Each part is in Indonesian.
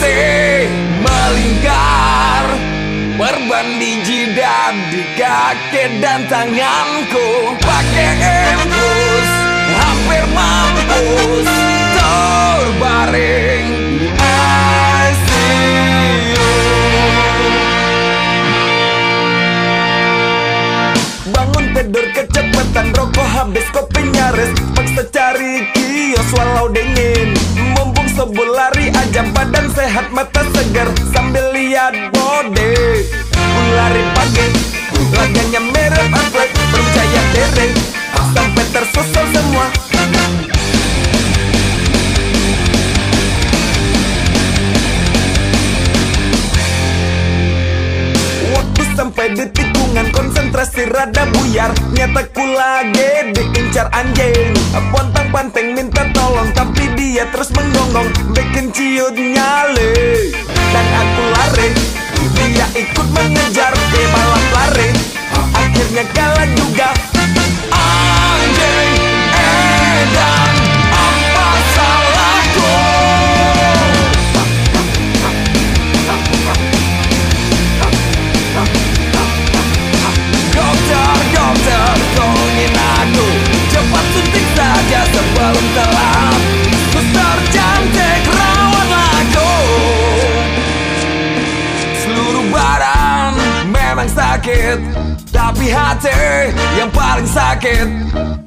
Masih melingkar Perban di jidat di kaki dan tanganku. Pakai infus Hampir mampus Terbaring Bangun tidur kecepatan Rokok habis kopi nyaris. Paksa cari kios walau dingin. Mumpung subuh lari aja badan sehat mata segar sampai di tikungan konsentrasi rada buyar. Nyata ku lagi diincar anjing. Pontang panteng minta tolong Tapi dia terus menggonggong. Bikin ciut nyale Dan aku lari. Dia ikut mengejar Dia balap lari. Akhirnya kalah juga memang sakit. Tapi hati yang paling sakit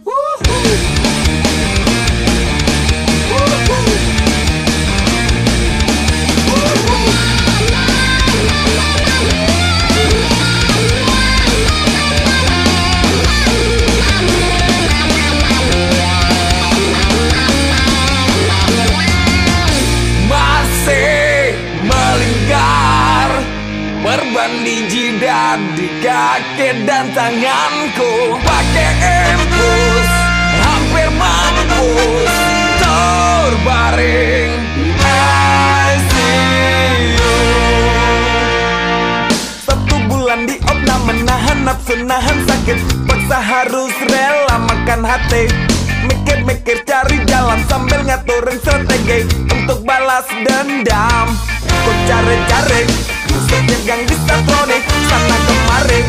Jidat, di kaki dan tanganku. Pakai infus, hampir mampus. Terbaring ICU. Satu bulan di menahan nafsu nahan sakit. Paksa harus rela makan hati. Mikir-mikir cari jalan sambil ngaturin strategi. Untuk balas dendam Ku cari-cari Sapagone, sapag kamare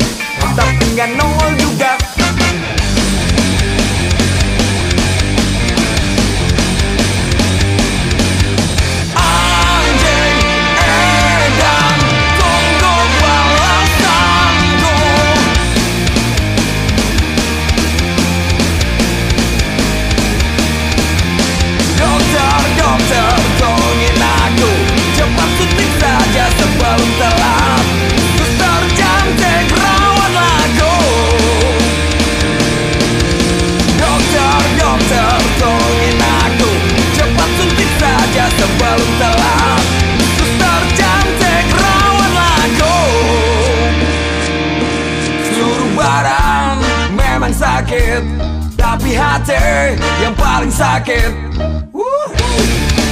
hati yang paling sakit. Woo.